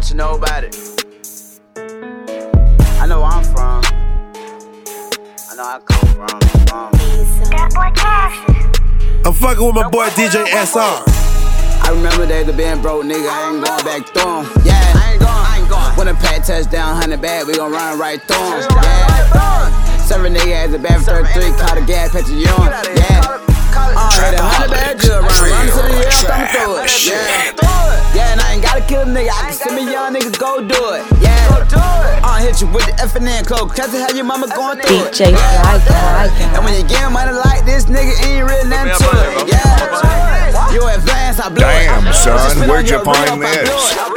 What you know about it? I know where I'm from. I know I come from. I'm fucking with my boy DJ SR. I remember they the band broke, nigga. I ain't going back through him. Yeah, I ain't going, I ain't going. When a pat touchdown, 100 bad, we gon' run right through him. Yeah. Serving nigga as a bad for 33, caught a gas, patch you on. Yeah. Kill a nigga, I can send me young niggas, go do it. Yeah. Uh, hit you with the F and N close, cause how your mama going through it. DJ Fly Guy. And when you get money like this, nigga ain't really nothing to it. Yeah. You advance, I blow it. Damn, son, where'd you find real, I this?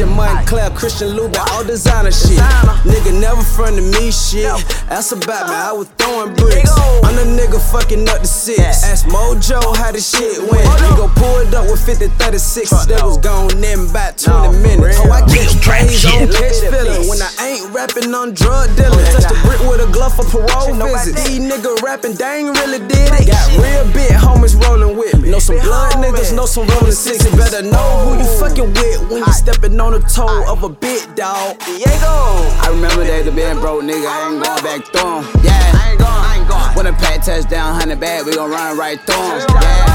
On Moncler, Christian Louboutin, all designer shit. Nigga never fronted me shit. That's about me, I was throwing bricks. I'm the nigga fucking up the six. Ask Mojo how the shit went. We go pull it up with 50, 36. That was gone in about 20 minutes. Oh, I catch praise on catch feeling. When I ain't rapping on drug dealing. Oh, Touch the brick with a glove for parole visits. These nigga rapping, they ain't really did it. Got real big homies rolling with me. Know some blood niggas, know some rolling sixes. Better know who you oh. fucking with when you stepping on the toe of a big dog. Diego. I remember days of being broke, nigga. I ain't going back through 'em. Yeah, I ain't going, I ain't going. When the pack touchdown, 100 bad, we gon' run right through 'em. Yeah.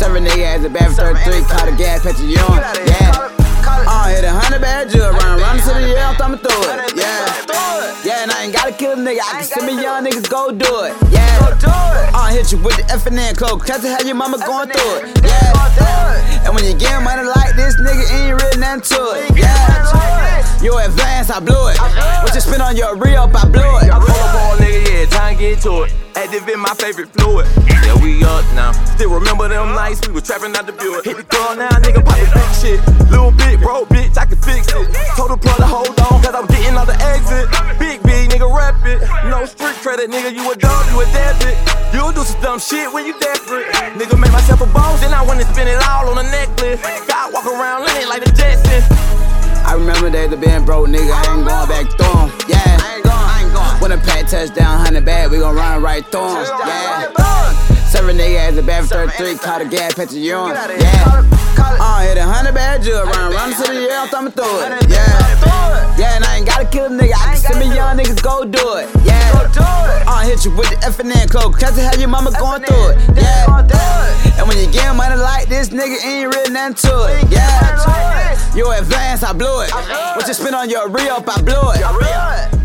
Seven nigga has a bad 33, caught a gas, petty you on. Nigga, I can send me young niggas, go do it. Yeah. Uh, hit you with the F and N close, cause how your mama going through it. Yeah. And when you get money like this, nigga ain't really nothing to it. Yeah. You advance, I blew it. What you spend on your re-up, I blew it. Pull up on nigga, yeah, time to get to it. Active in my favorite fluid. Yeah, we up now. Still remember them nights we was trapping out the building. Hit the club now, nigga, pop the big shit. Little bit, bro, bitch, I can fix it. Told the brother, hold credit, nigga, you a dog, you a debit. You'll do some dumb shit when you desperate. Nigga, make myself a boss, then I wanna spend it all on a necklace. God walk around in it like the Jetsons. I remember days of being broke, nigga. I ain't going back through through 'em. Yeah, I ain't going, I ain't going. When the pack touchdown, 100 bad, we gon' run right through through 'em. Yeah. Seven nigga as a bad 33, caught a gas, petty you on. Yeah. Uh, hit a hundred bad jug, run, run to the air, thumbing through it. Yeah. Yeah, and I ain't gotta kill a I send me young niggas, go do it. Yeah. Uh, hit you with the F and N close, cause how your mama going through it. Yeah. And when you get money like this, nigga ain't really nothing to it. Yeah. You advance, I blew it. What you spend on your re-up, I blew it.